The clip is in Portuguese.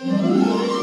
Música